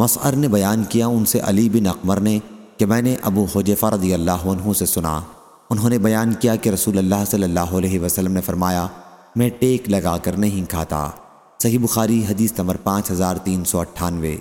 مسعر نے بیان کیا ان سے علی بن اقمر نے کہ میں نے ابو حجیفہ رضی اللہ عنہ سے سنا۔ انہوں نے بیان کیا کہ رسول اللہ صلی اللہ علیہ وسلم نے فرمایا، میں ٹیک لگا کر نہیں کھاتا۔ صحیح بخاری حدیث نمبر پانچ ہزار تین سو اٹھانوے۔